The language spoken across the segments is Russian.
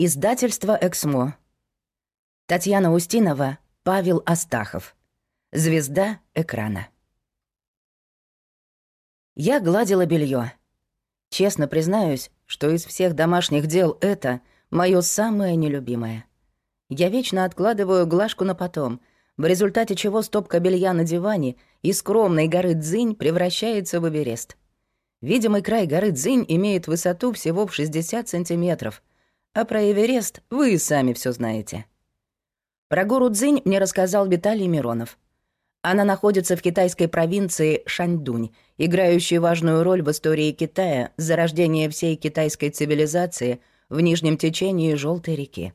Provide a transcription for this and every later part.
Издательство «Эксмо». Татьяна Устинова, Павел Астахов. Звезда экрана. Я гладила белье. Честно признаюсь, что из всех домашних дел это мое самое нелюбимое. Я вечно откладываю глажку на потом, в результате чего стопка белья на диване из скромной горы Дзинь превращается в Эверест. Видимый край горы Дзинь имеет высоту всего в 60 сантиметров — а про Эверест вы и сами все знаете. Про гору Цзинь мне рассказал Виталий Миронов. Она находится в китайской провинции Шаньдунь, играющей важную роль в истории Китая за рождение всей китайской цивилизации в нижнем течении Желтой реки.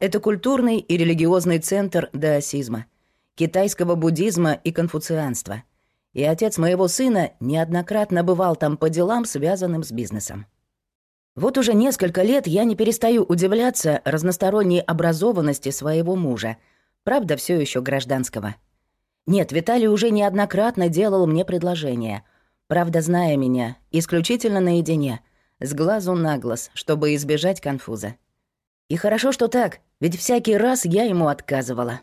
Это культурный и религиозный центр даосизма, китайского буддизма и конфуцианства. И отец моего сына неоднократно бывал там по делам, связанным с бизнесом. Вот уже несколько лет я не перестаю удивляться разносторонней образованности своего мужа, правда, все еще гражданского. Нет, Виталий уже неоднократно делал мне предложение, правда, зная меня, исключительно наедине, с глазу на глаз, чтобы избежать конфуза. И хорошо, что так, ведь всякий раз я ему отказывала.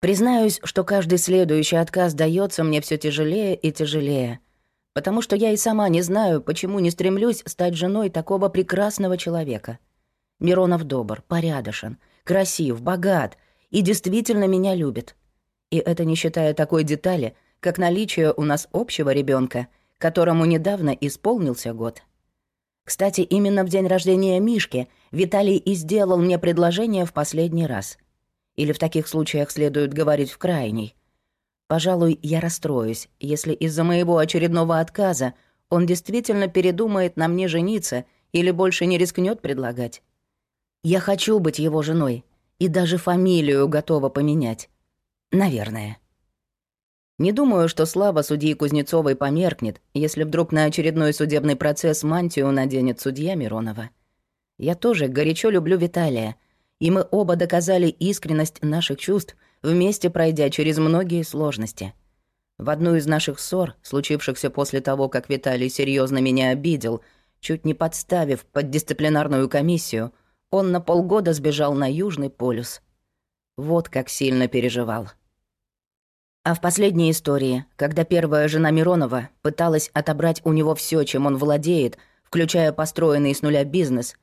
Признаюсь, что каждый следующий отказ дается мне все тяжелее и тяжелее — потому что я и сама не знаю, почему не стремлюсь стать женой такого прекрасного человека. Миронов добр, порядочен, красив, богат и действительно меня любит. И это не считая такой детали, как наличие у нас общего ребенка, которому недавно исполнился год. Кстати, именно в день рождения Мишки Виталий и сделал мне предложение в последний раз. Или в таких случаях следует говорить в крайний. Пожалуй, я расстроюсь, если из-за моего очередного отказа он действительно передумает на мне жениться или больше не рискнет предлагать. Я хочу быть его женой и даже фамилию готова поменять. Наверное. Не думаю, что слава судьи Кузнецовой померкнет, если вдруг на очередной судебный процесс мантию наденет судья Миронова. Я тоже горячо люблю Виталия, и мы оба доказали искренность наших чувств — вместе пройдя через многие сложности. В одну из наших ссор, случившихся после того, как Виталий серьезно меня обидел, чуть не подставив под дисциплинарную комиссию, он на полгода сбежал на Южный полюс. Вот как сильно переживал. А в последней истории, когда первая жена Миронова пыталась отобрать у него все, чем он владеет, включая построенный с нуля бизнес,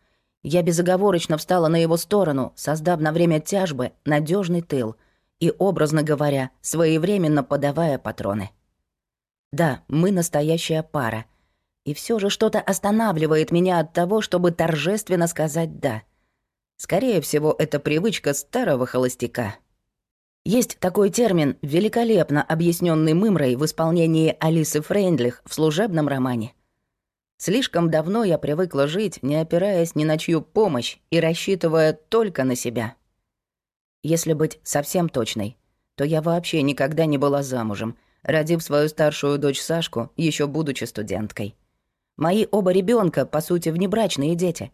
я безоговорочно встала на его сторону, создав на время тяжбы надежный тыл — и, образно говоря, своевременно подавая патроны. Да, мы настоящая пара. И все же что-то останавливает меня от того, чтобы торжественно сказать «да». Скорее всего, это привычка старого холостяка. Есть такой термин, великолепно объясненный Мымрой в исполнении Алисы Фрейндлих в служебном романе. Слишком давно я привыкла жить, не опираясь ни на чью помощь и рассчитывая только на себя. Если быть совсем точной, то я вообще никогда не была замужем, родив свою старшую дочь Сашку, еще будучи студенткой. Мои оба ребенка, по сути, внебрачные дети.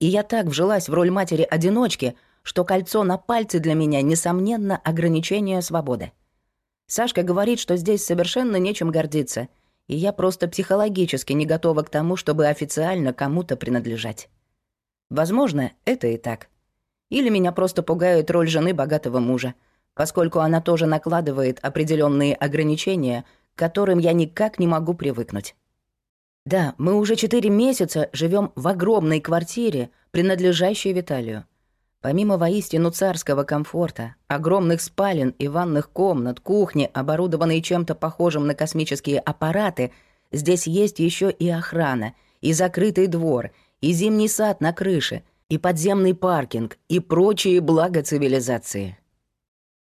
И я так вжилась в роль матери-одиночки, что кольцо на пальце для меня, несомненно, ограничение свободы. Сашка говорит, что здесь совершенно нечем гордиться, и я просто психологически не готова к тому, чтобы официально кому-то принадлежать. Возможно, это и так. Или меня просто пугает роль жены богатого мужа, поскольку она тоже накладывает определенные ограничения, к которым я никак не могу привыкнуть. Да, мы уже четыре месяца живем в огромной квартире, принадлежащей Виталию. Помимо воистину царского комфорта, огромных спален и ванных комнат, кухни, оборудованные чем-то похожим на космические аппараты, здесь есть еще и охрана, и закрытый двор, и зимний сад на крыше — и подземный паркинг, и прочие блага цивилизации.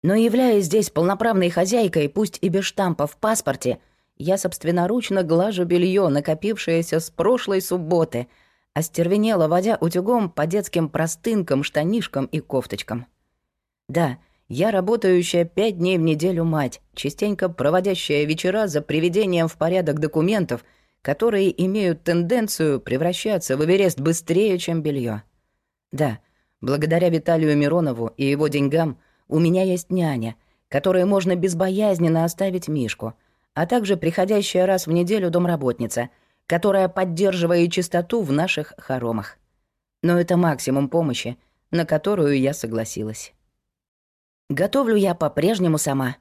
Но являясь здесь полноправной хозяйкой, пусть и без штампа в паспорте, я собственноручно глажу белье, накопившееся с прошлой субботы, остервенела, водя утюгом по детским простынкам, штанишкам и кофточкам. Да, я работающая пять дней в неделю мать, частенько проводящая вечера за приведением в порядок документов, которые имеют тенденцию превращаться в Эверест быстрее, чем белье. Да, благодаря Виталию Миронову и его деньгам у меня есть няня, которой можно безбоязненно оставить Мишку, а также приходящая раз в неделю домработница, которая поддерживает чистоту в наших хоромах. Но это максимум помощи, на которую я согласилась. Готовлю я по-прежнему сама.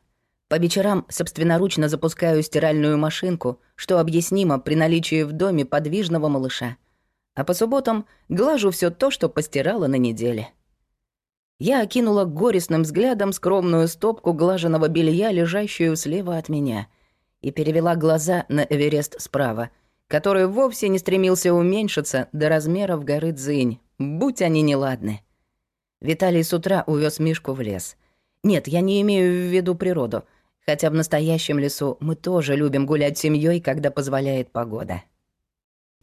По вечерам собственноручно запускаю стиральную машинку, что объяснимо при наличии в доме подвижного малыша. А по субботам глажу все то, что постирала на неделе. Я окинула горестным взглядом скромную стопку глаженного белья, лежащую слева от меня, и перевела глаза на Эверест справа, который вовсе не стремился уменьшиться до размеров горы Дзынь, будь они неладны. Виталий с утра увез Мишку в лес — нет, я не имею в виду природу, хотя в настоящем лесу мы тоже любим гулять семьей, когда позволяет погода.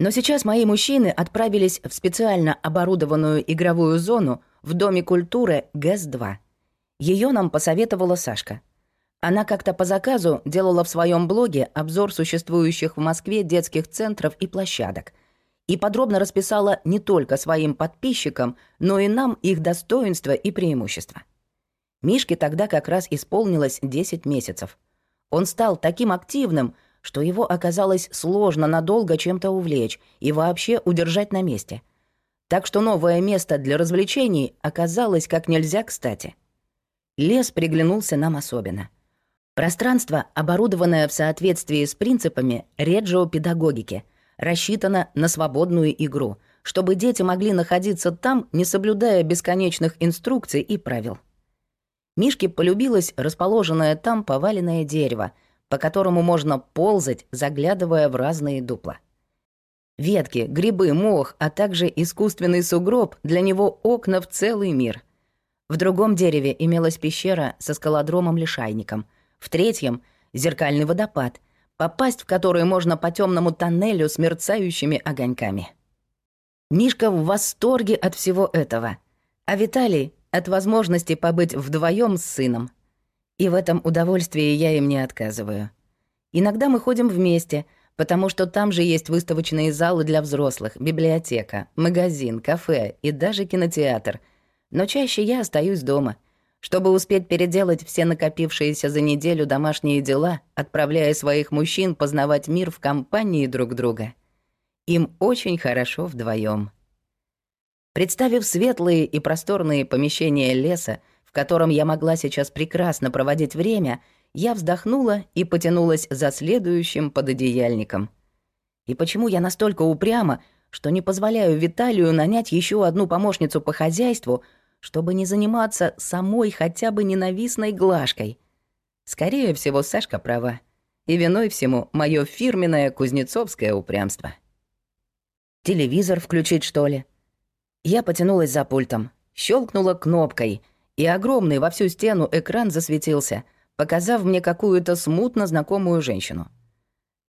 Но сейчас мои мужчины отправились в специально оборудованную игровую зону в Доме культуры ГЭС-2. Ее нам посоветовала Сашка. Она как-то по заказу делала в своем блоге обзор существующих в Москве детских центров и площадок и подробно расписала не только своим подписчикам, но и нам их достоинства и преимущества. Мишке тогда как раз исполнилось 10 месяцев. Он стал таким активным, что его оказалось сложно надолго чем-то увлечь и вообще удержать на месте. Так что новое место для развлечений оказалось как нельзя кстати. Лес приглянулся нам особенно. Пространство, оборудованное в соответствии с принципами реджио-педагогики, рассчитано на свободную игру, чтобы дети могли находиться там, не соблюдая бесконечных инструкций и правил. Мишке полюбилось расположенное там поваленное дерево, по которому можно ползать, заглядывая в разные дупла. Ветки, грибы, мох, а также искусственный сугроб для него окна в целый мир. В другом дереве имелась пещера со скалодромом-лишайником. В третьем — зеркальный водопад, попасть в который можно по темному тоннелю с мерцающими огоньками. Мишка в восторге от всего этого, а Виталий от возможности побыть вдвоем с сыном. И в этом удовольствии я им не отказываю. Иногда мы ходим вместе, потому что там же есть выставочные залы для взрослых, библиотека, магазин, кафе и даже кинотеатр. Но чаще я остаюсь дома, чтобы успеть переделать все накопившиеся за неделю домашние дела, отправляя своих мужчин познавать мир в компании друг друга. Им очень хорошо вдвоем. Представив светлые и просторные помещения леса, в котором я могла сейчас прекрасно проводить время, я вздохнула и потянулась за следующим пододеяльником. И почему я настолько упряма, что не позволяю Виталию нанять еще одну помощницу по хозяйству, чтобы не заниматься самой хотя бы ненавистной глажкой? Скорее всего, Сашка права. И виной всему мое фирменное кузнецовское упрямство. Телевизор включить, что ли? Я потянулась за пультом, щелкнула кнопкой, и огромный во всю стену экран засветился, показав мне какую-то смутно знакомую женщину.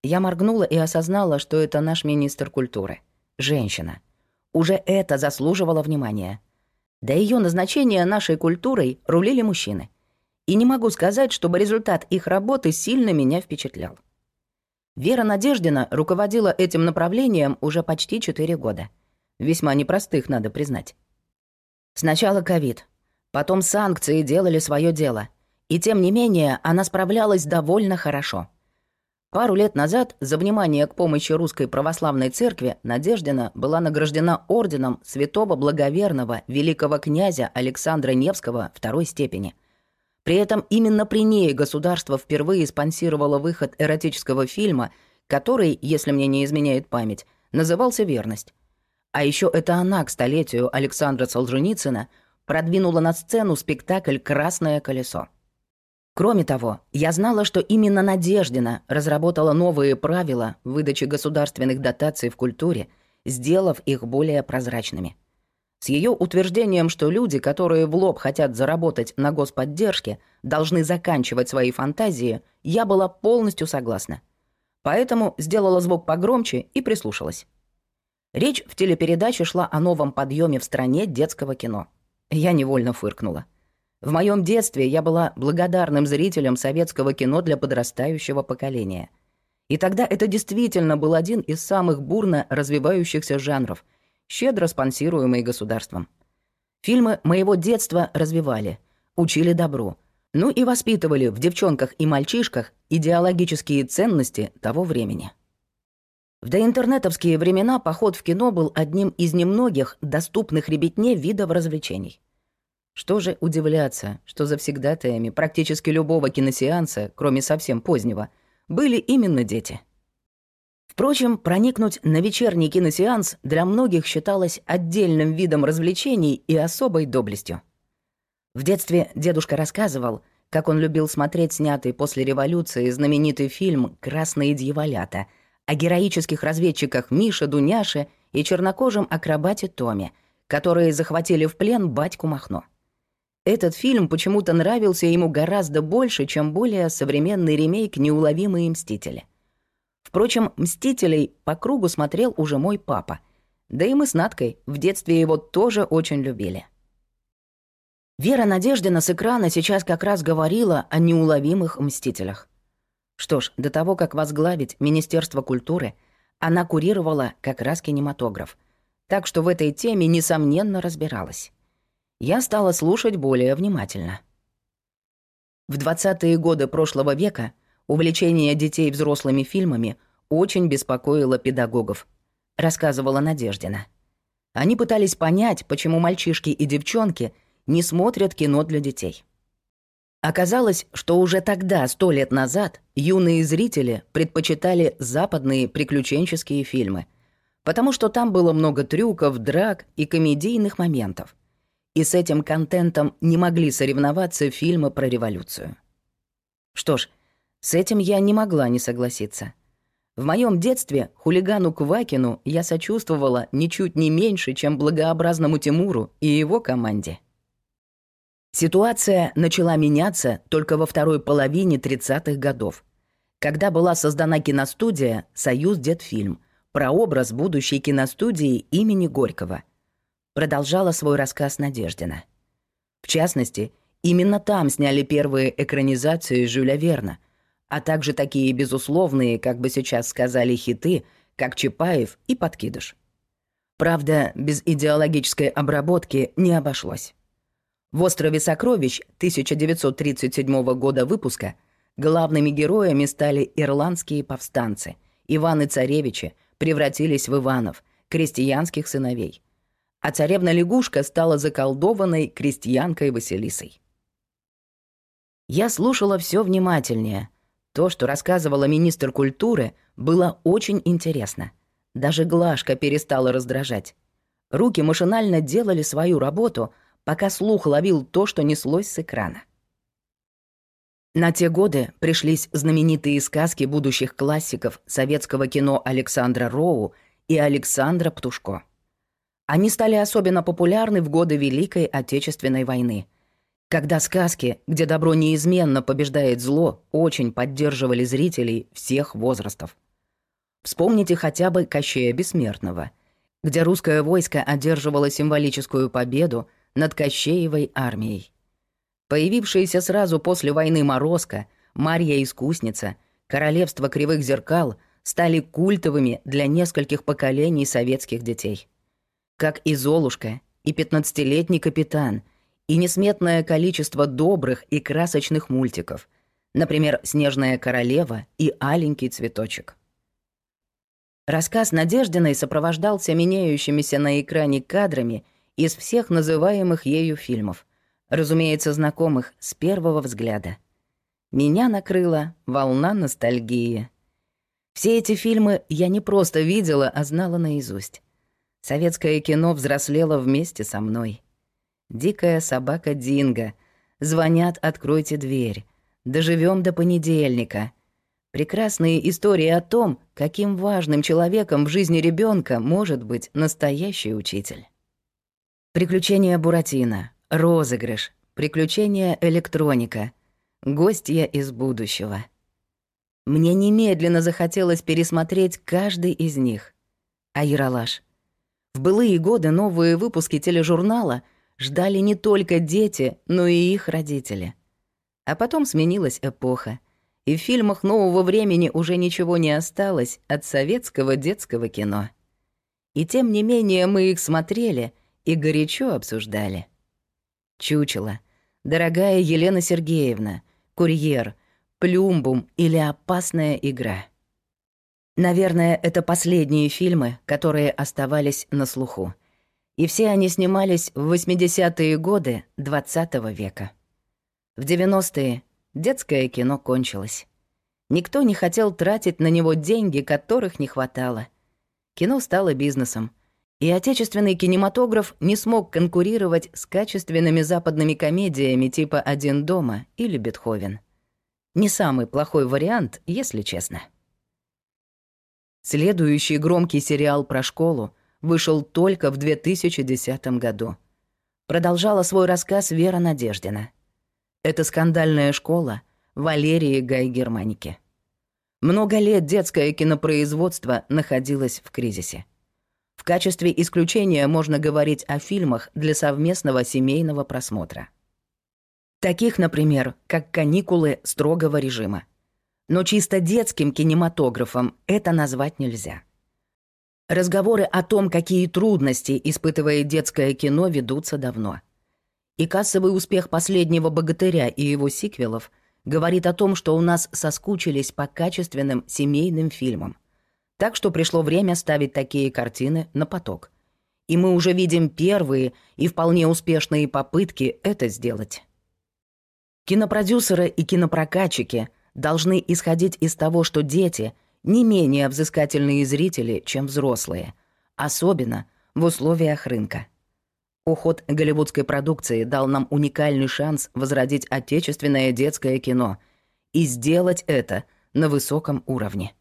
Я моргнула и осознала, что это наш министр культуры. Женщина. Уже это заслуживало внимания. До ее назначения нашей культурой рулили мужчины. И не могу сказать, чтобы результат их работы сильно меня впечатлял. Вера Надеждина руководила этим направлением уже почти 4 года — Весьма непростых, надо признать. Сначала ковид, потом санкции делали свое дело. И тем не менее, она справлялась довольно хорошо. Пару лет назад за внимание к помощи Русской Православной Церкви Надеждина была награждена орденом святого благоверного великого князя Александра Невского второй степени. При этом именно при ней государство впервые спонсировало выход эротического фильма, который, если мне не изменяет память, назывался «Верность». А еще это она к столетию Александра Солженицына продвинула на сцену спектакль «Красное колесо». Кроме того, я знала, что именно Надеждина разработала новые правила выдачи государственных дотаций в культуре, сделав их более прозрачными. С ее утверждением, что люди, которые в лоб хотят заработать на господдержке, должны заканчивать свои фантазии, я была полностью согласна. Поэтому сделала звук погромче и прислушалась. Речь в телепередаче шла о новом подъеме в стране детского кино. Я невольно фыркнула. В моем детстве я была благодарным зрителем советского кино для подрастающего поколения. И тогда это действительно был один из самых бурно развивающихся жанров, щедро спонсируемый государством. Фильмы моего детства развивали, учили добру, ну и воспитывали в девчонках и мальчишках идеологические ценности того времени. В доинтернетовские времена поход в кино был одним из немногих доступных ребятне видов развлечений. Что же удивляться, что завсегдатаями практически любого киносеанса, кроме совсем позднего, были именно дети. Впрочем, проникнуть на вечерний киносеанс для многих считалось отдельным видом развлечений и особой доблестью. В детстве дедушка рассказывал, как он любил смотреть снятый после революции знаменитый фильм «Красные дьяволята» о героических разведчиках Мише, Дуняше и чернокожем акробате Томе, которые захватили в плен батьку Махно. Этот фильм почему-то нравился ему гораздо больше, чем более современный ремейк «Неуловимые мстители». Впрочем, «Мстителей» по кругу смотрел уже мой папа. Да и мы с Надкой в детстве его тоже очень любили. Вера Надеждина с экрана сейчас как раз говорила о неуловимых мстителях. Что ж, до того, как возглавить Министерство культуры, она курировала как раз кинематограф. Так что в этой теме, несомненно, разбиралась. Я стала слушать более внимательно. В 20-е годы прошлого века увлечение детей взрослыми фильмами очень беспокоило педагогов, рассказывала Надеждина. Они пытались понять, почему мальчишки и девчонки не смотрят кино для детей. Оказалось, что уже тогда, сто лет назад, юные зрители предпочитали западные приключенческие фильмы, потому что там было много трюков, драк и комедийных моментов. И с этим контентом не могли соревноваться фильмы про революцию. Что ж, с этим я не могла не согласиться. В моем детстве хулигану Квакину я сочувствовала ничуть не меньше, чем благообразному Тимуру и его команде. Ситуация начала меняться только во второй половине 30-х годов, когда была создана киностудия «Союз Детфильм», прообраз будущей киностудии имени Горького. Продолжала свой рассказ Надеждина. В частности, именно там сняли первые экранизации Жюля Верна, а также такие безусловные, как бы сейчас сказали, хиты, как Чапаев и Подкидыш. Правда, без идеологической обработки не обошлось. В «Острове сокровищ» 1937 года выпуска главными героями стали ирландские повстанцы. Иван и царевичи превратились в Иванов, крестьянских сыновей. А царевна-лягушка стала заколдованной крестьянкой Василисой. Я слушала все внимательнее. То, что рассказывала министр культуры, было очень интересно. Даже Глашка перестала раздражать. Руки машинально делали свою работу — пока слух ловил то, что неслось с экрана. На те годы пришлись знаменитые сказки будущих классиков советского кино Александра Роу и Александра Птушко. Они стали особенно популярны в годы Великой Отечественной войны, когда сказки, где добро неизменно побеждает зло, очень поддерживали зрителей всех возрастов. Вспомните хотя бы Кощея Бессмертного, где русское войско одерживало символическую победу – над Кощеевой армией. Появившиеся сразу после войны Морозко, Марья Искусница, Королевство Кривых Зеркал стали культовыми для нескольких поколений советских детей. Как и Золушка, и пятнадцатилетний капитан, и несметное количество добрых и красочных мультиков, например, «Снежная королева» и «Аленький цветочек». Рассказ Надеждиной сопровождался меняющимися на экране кадрами из всех называемых ею фильмов, разумеется, знакомых с первого взгляда. Меня накрыла волна ностальгии. Все эти фильмы я не просто видела, а знала наизусть. Советское кино взрослело вместе со мной. «Дикая собака Динго», «Звонят, откройте дверь», «Доживем до понедельника», Прекрасные истории о том, каким важным человеком в жизни ребенка может быть настоящий учитель. Приключения Буратино, розыгрыш, приключения электроника, гостья из будущего. Мне немедленно захотелось пересмотреть каждый из них. А Яралаш. В былые годы новые выпуски тележурнала ждали не только дети, но и их родители. А потом сменилась эпоха, и в фильмах нового времени уже ничего не осталось от советского детского кино. И тем не менее мы их смотрели — и горячо обсуждали. Чучело, дорогая Елена Сергеевна, курьер, плюмбум или опасная игра. Наверное, это последние фильмы, которые оставались на слуху. И все они снимались в 80-е годы 20 -го века. В 90-е детское кино кончилось. Никто не хотел тратить на него деньги, которых не хватало. Кино стало бизнесом, и отечественный кинематограф не смог конкурировать с качественными западными комедиями типа «Один дома» или «Бетховен». Не самый плохой вариант, если честно. Следующий громкий сериал про школу вышел только в 2010 году. Продолжала свой рассказ Вера Надеждина. Это скандальная школа Валерии Гай Германики. Много лет детское кинопроизводство находилось в кризисе. В качестве исключения можно говорить о фильмах для совместного семейного просмотра. Таких, например, как «Каникулы строгого режима». Но чисто детским кинематографом это назвать нельзя. Разговоры о том, какие трудности испытывает детское кино, ведутся давно. И кассовый успех «Последнего богатыря» и его сиквелов – говорит о том, что у нас соскучились по качественным семейным фильмам. Так что пришло время ставить такие картины на поток. И мы уже видим первые и вполне успешные попытки это сделать. Кинопродюсеры и кинопрокатчики должны исходить из того, что дети не менее взыскательные зрители, чем взрослые, особенно в условиях рынка. Уход голливудской продукции дал нам уникальный шанс возродить отечественное детское кино и сделать это на высоком уровне.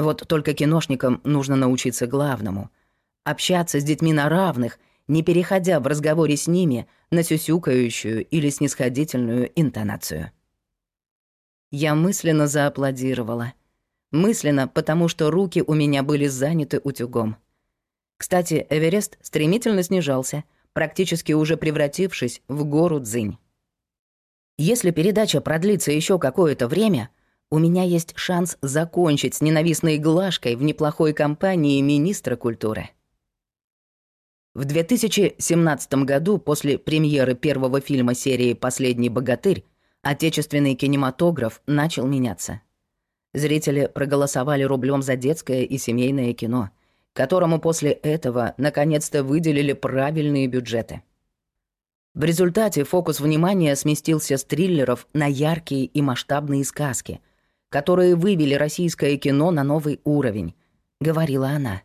Вот только киношникам нужно научиться главному — общаться с детьми на равных, не переходя в разговоре с ними на сюсюкающую или снисходительную интонацию. Я мысленно зааплодировала. Мысленно, потому что руки у меня были заняты утюгом — кстати, Эверест стремительно снижался, практически уже превратившись в гору Цзинь. Если передача продлится еще какое-то время, у меня есть шанс закончить с ненавистной глажкой в неплохой компании министра культуры. В 2017 году, после премьеры первого фильма серии «Последний богатырь», отечественный кинематограф начал меняться. Зрители проголосовали рублем за детское и семейное кино — которому после этого наконец-то выделили правильные бюджеты. В результате фокус внимания сместился с триллеров на яркие и масштабные сказки, которые вывели российское кино на новый уровень, говорила она.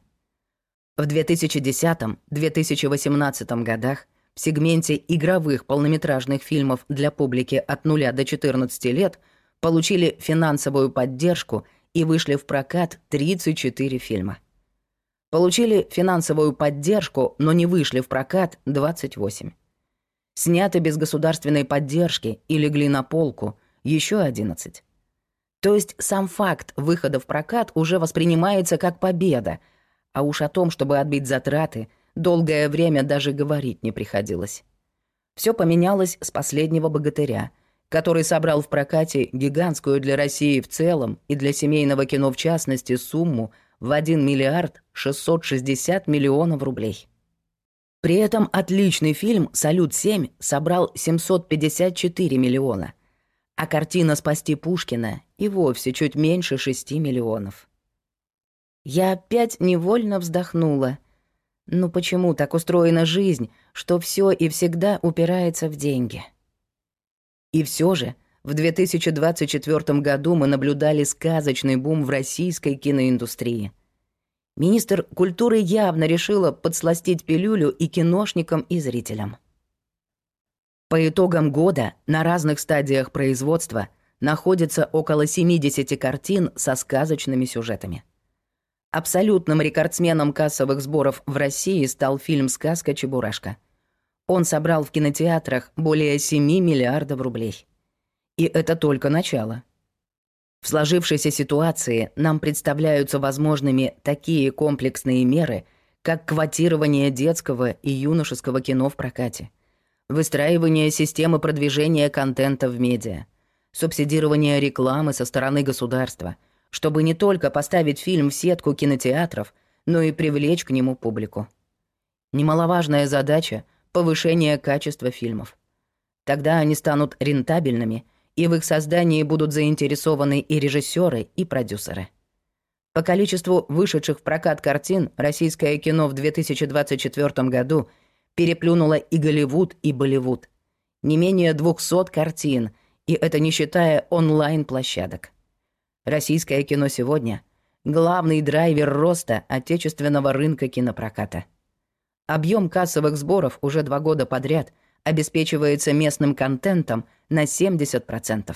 В 2010-2018 годах в сегменте игровых полнометражных фильмов для публики от 0 до 14 лет получили финансовую поддержку и вышли в прокат 34 фильма. Получили финансовую поддержку, но не вышли в прокат 28. Сняты без государственной поддержки и легли на полку еще 11. То есть сам факт выхода в прокат уже воспринимается как победа, а уж о том, чтобы отбить затраты, долгое время даже говорить не приходилось. Все поменялось с последнего богатыря, который собрал в прокате гигантскую для России в целом и для семейного кино в частности сумму – в 1 миллиард 660 миллионов рублей. При этом отличный фильм «Салют-7» собрал 754 миллиона, а картина «Спасти Пушкина» и вовсе чуть меньше 6 миллионов. Я опять невольно вздохнула. Ну почему так устроена жизнь, что все и всегда упирается в деньги? И все же в 2024 году мы наблюдали сказочный бум в российской киноиндустрии. Министр культуры явно решила подсластить пилюлю и киношникам, и зрителям. По итогам года на разных стадиях производства находится около 70 картин со сказочными сюжетами. Абсолютным рекордсменом кассовых сборов в России стал фильм «Сказка Чебурашка». Он собрал в кинотеатрах более 7 миллиардов рублей. И это только начало. В сложившейся ситуации нам представляются возможными такие комплексные меры, как квотирование детского и юношеского кино в прокате, выстраивание системы продвижения контента в медиа, субсидирование рекламы со стороны государства, чтобы не только поставить фильм в сетку кинотеатров, но и привлечь к нему публику. Немаловажная задача — повышение качества фильмов. Тогда они станут рентабельными — и в их создании будут заинтересованы и режиссеры, и продюсеры. По количеству вышедших в прокат картин российское кино в 2024 году переплюнуло и Голливуд, и Болливуд. Не менее 200 картин, и это не считая онлайн-площадок. Российское кино сегодня — главный драйвер роста отечественного рынка кинопроката. Объем кассовых сборов уже два года подряд обеспечивается местным контентом на 70%.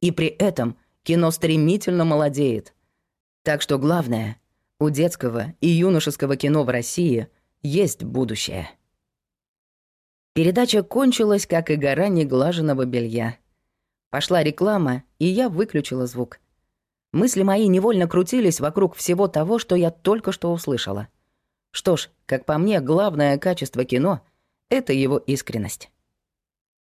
И при этом кино стремительно молодеет. Так что главное, у детского и юношеского кино в России есть будущее. Передача кончилась, как и гора неглаженного белья. Пошла реклама, и я выключила звук. Мысли мои невольно крутились вокруг всего того, что я только что услышала. Что ж, как по мне, главное качество кино — это его искренность.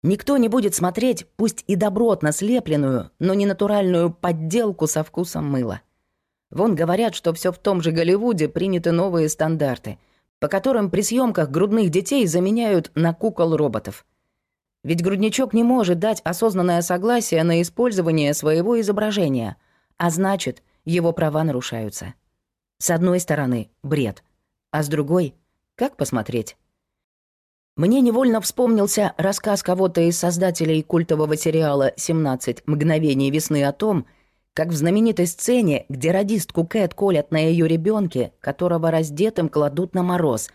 Никто не будет смотреть, пусть и добротно слепленную, но не натуральную подделку со вкусом мыла. Вон говорят, что все в том же Голливуде приняты новые стандарты, по которым при съемках грудных детей заменяют на кукол роботов. Ведь грудничок не может дать осознанное согласие на использование своего изображения, а значит, его права нарушаются. С одной стороны, бред, а с другой, как посмотреть? Мне невольно вспомнился рассказ кого-то из создателей культового сериала «17 мгновений весны» о том, как в знаменитой сцене, где радистку Кэт колят на ее ребенке, которого раздетым кладут на мороз,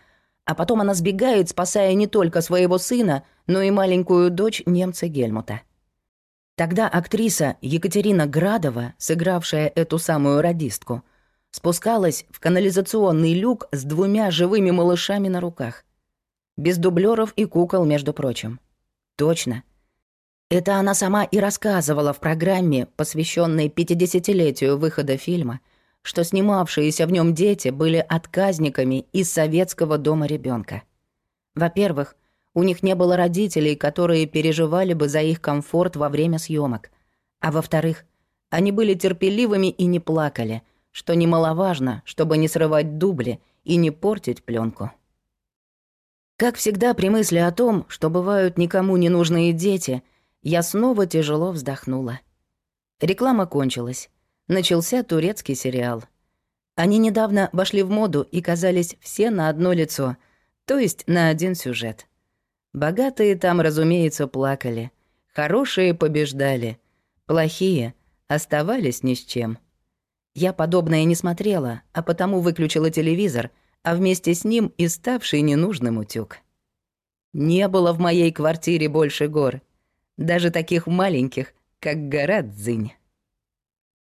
а потом она сбегает, спасая не только своего сына, но и маленькую дочь немца Гельмута. Тогда актриса Екатерина Градова, сыгравшая эту самую радистку, спускалась в канализационный люк с двумя живыми малышами на руках. Без дублеров и кукол, между прочим. Точно. Это она сама и рассказывала в программе, посвященной 50-летию выхода фильма, что снимавшиеся в нем дети были отказниками из советского дома ребенка. Во-первых, у них не было родителей, которые переживали бы за их комфорт во время съемок. А во-вторых, они были терпеливыми и не плакали, что немаловажно, чтобы не срывать дубли и не портить пленку. Как всегда, при мысли о том, что бывают никому не нужные дети, я снова тяжело вздохнула. Реклама кончилась. Начался турецкий сериал. Они недавно вошли в моду и казались все на одно лицо, то есть на один сюжет. Богатые там, разумеется, плакали. Хорошие побеждали. Плохие оставались ни с чем. Я подобное не смотрела, а потому выключила телевизор — а вместе с ним и ставший ненужным утюг. Не было в моей квартире больше гор, даже таких маленьких, как гора Дзынь.